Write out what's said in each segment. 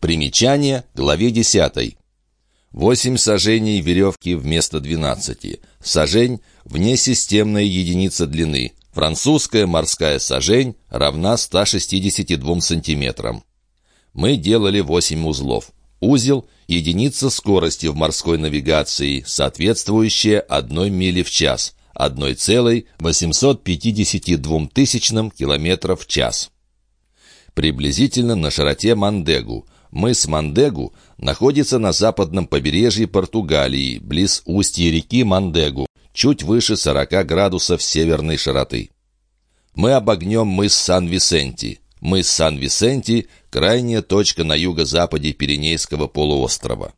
Примечание главе 10. 8 сажений веревки вместо 12. Сажень – внесистемная единица длины. Французская морская сажень равна 162 сантиметрам. Мы делали 8 узлов. Узел – единица скорости в морской навигации, соответствующая 1 миле в час, 1,852 тысячным километров в час. Приблизительно на широте Мандегу. Мыс Мандегу находится на западном побережье Португалии, близ устья реки Мандегу, чуть выше 40 градусов северной широты. Мы обогнем мыс Сан-Висенти. Мыс Сан-Висенти – крайняя точка на юго-западе Пиренейского полуострова.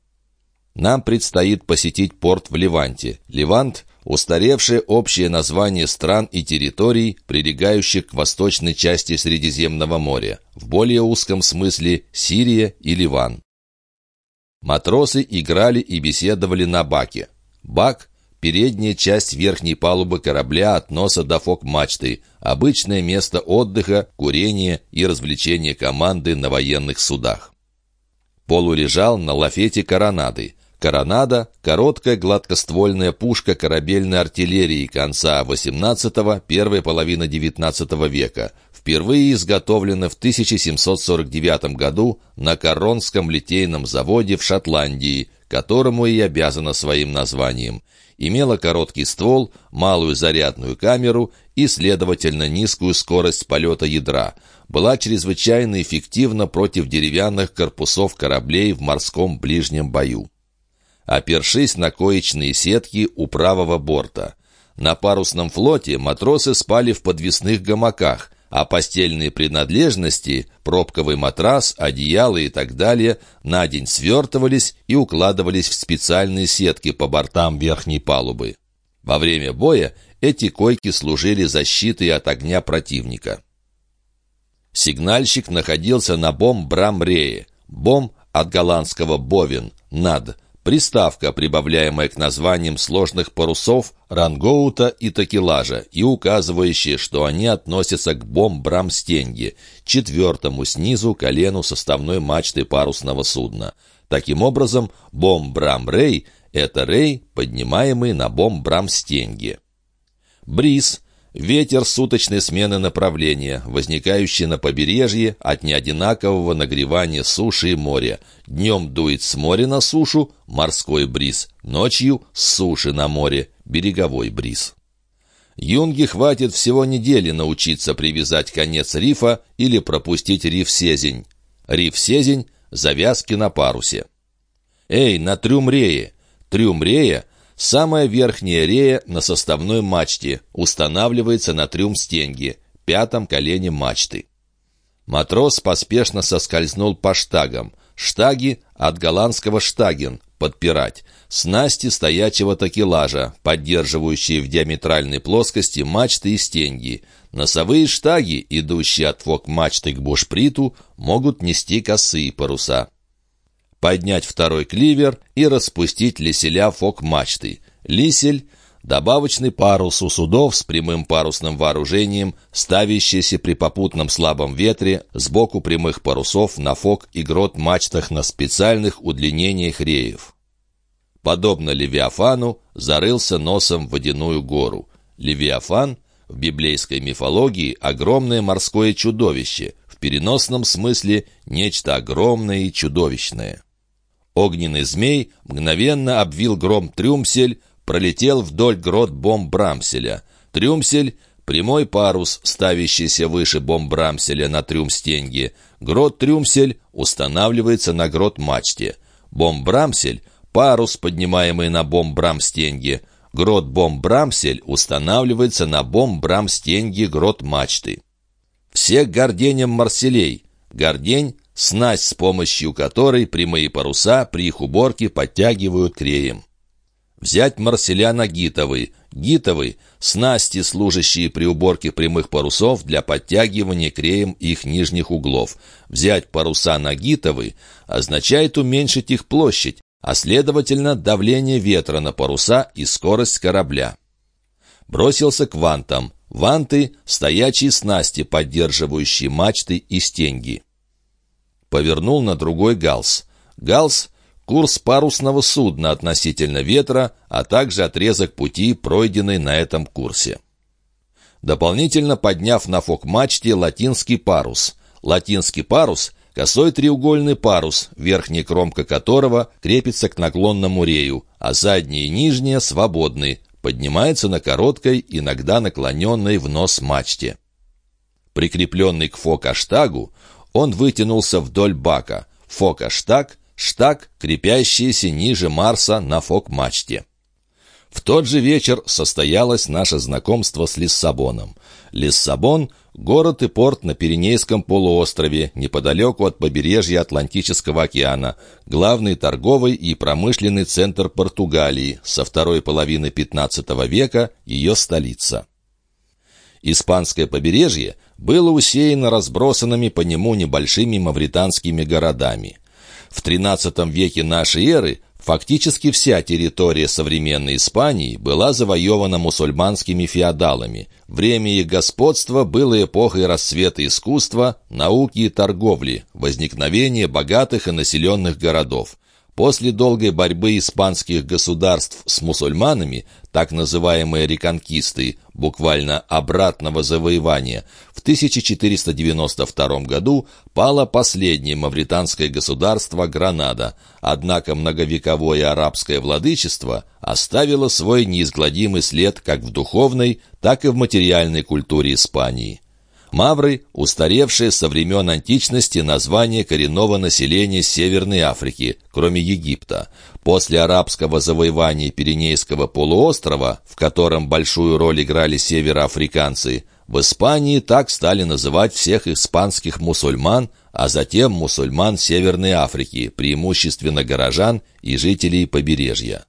Нам предстоит посетить порт в Ливанте. Ливант – устаревшее общее название стран и территорий, прилегающих к восточной части Средиземного моря, более узком смысле Сирия и Ливан. Матросы играли и беседовали на баке. Бак — передняя часть верхней палубы корабля от носа до фок-мачты, обычное место отдыха, курения и развлечения команды на военных судах. Полу лежал на лафете коронады. Коронада — короткая гладкоствольная пушка корабельной артиллерии конца XVIII – первой половины XIX века, впервые изготовлена в 1749 году на Коронском литейном заводе в Шотландии, которому и обязана своим названием. Имела короткий ствол, малую зарядную камеру и, следовательно, низкую скорость полета ядра. Была чрезвычайно эффективна против деревянных корпусов кораблей в морском ближнем бою опершись на коечные сетки у правого борта. На парусном флоте матросы спали в подвесных гамаках, а постельные принадлежности, пробковый матрас, одеяло и так далее, на день свертывались и укладывались в специальные сетки по бортам верхней палубы. Во время боя эти койки служили защитой от огня противника. Сигнальщик находился на бом-брамрее, бом от голландского «бовин», «над», Приставка, прибавляемая к названиям сложных парусов, рангоута и такелажа, и указывающая, что они относятся к бомбрамстенге, четвертому снизу колену составной мачты парусного судна. Таким образом, бомбрам-рей — это рей, поднимаемый на бомбрамстенге. Бриз — Ветер суточной смены направления, возникающий на побережье от неодинакового нагревания суши и моря. Днем дует с моря на сушу морской бриз, ночью с суши на море береговой бриз. Юнге хватит всего недели научиться привязать конец рифа или пропустить риф-сезень. Риф-сезень — завязки на парусе. Эй, на трюмрее! Трюмрея Самая верхняя рея на составной мачте устанавливается на трюм-стенге, пятом колене мачты. Матрос поспешно соскользнул по штагам. Штаги от голландского «штаген» — подпирать. Снасти стоячего такелажа, поддерживающие в диаметральной плоскости мачты и стенги. Носовые штаги, идущие от фок-мачты к бушприту, могут нести косые паруса поднять второй кливер и распустить леселя фок-мачты. Лисель — добавочный парус у судов с прямым парусным вооружением, ставящийся при попутном слабом ветре сбоку прямых парусов на фок и грот мачтах на специальных удлинениях реев. Подобно Левиафану, зарылся носом в водяную гору. Левиафан — в библейской мифологии огромное морское чудовище, в переносном смысле нечто огромное и чудовищное. Огненный змей мгновенно обвил гром Трюмсель, пролетел вдоль грот бомб Брамселя. Трюмсель — прямой парус, ставящийся выше бомб Брамселя на трюмстенге. Грот Трюмсель устанавливается на грот мачте. Бомб Брамсель — парус, поднимаемый на бомб Брамстенге. Грот бомб Брамсель устанавливается на бомб Брамстенге грот мачты. Всех горденем Марселей. Гордень снасть, с помощью которой прямые паруса при их уборке подтягивают креем. Взять марселяна гитовый. Гитовый — снасти, служащие при уборке прямых парусов для подтягивания креем их нижних углов. Взять паруса на гитовый означает уменьшить их площадь, а следовательно давление ветра на паруса и скорость корабля. Бросился к вантам. Ванты — стоячие снасти, поддерживающие мачты и стенги. Повернул на другой галс. Галс — курс парусного судна относительно ветра, а также отрезок пути, пройденный на этом курсе. Дополнительно подняв на фок-мачте латинский парус. Латинский парус — косой треугольный парус, верхняя кромка которого крепится к наклонному рею, а задняя и нижняя свободны, поднимается на короткой, иногда наклоненной в нос мачте. Прикрепленный к фок-аштагу, он вытянулся вдоль бака. Фок-аштаг — штаг, крепящийся ниже Марса на фок-мачте. В тот же вечер состоялось наше знакомство с Лиссабоном. Лиссабон — город и порт на Пиренейском полуострове, неподалеку от побережья Атлантического океана, главный торговый и промышленный центр Португалии, со второй половины XV века ее столица. Испанское побережье было усеяно разбросанными по нему небольшими мавританскими городами. В XIII веке нашей эры Фактически вся территория современной Испании была завоевана мусульманскими феодалами. Время их господства было эпохой расцвета искусства, науки и торговли, возникновения богатых и населенных городов. После долгой борьбы испанских государств с мусульманами, так называемые реконкисты, буквально обратного завоевания, в 1492 году пало последнее мавританское государство Гранада, однако многовековое арабское владычество оставило свой неизгладимый след как в духовной, так и в материальной культуре Испании. Мавры – устаревшее со времен античности название коренного населения Северной Африки, кроме Египта. После арабского завоевания Пиренейского полуострова, в котором большую роль играли североафриканцы, в Испании так стали называть всех испанских мусульман, а затем мусульман Северной Африки, преимущественно горожан и жителей побережья.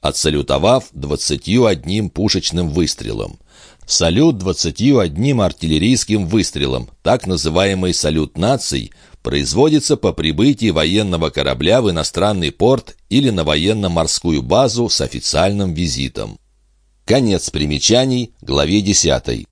Отсалютовав двадцатью одним пушечным выстрелом – Салют 21 артиллерийским выстрелом, так называемый салют наций, производится по прибытии военного корабля в иностранный порт или на военно-морскую базу с официальным визитом. Конец примечаний, главе 10.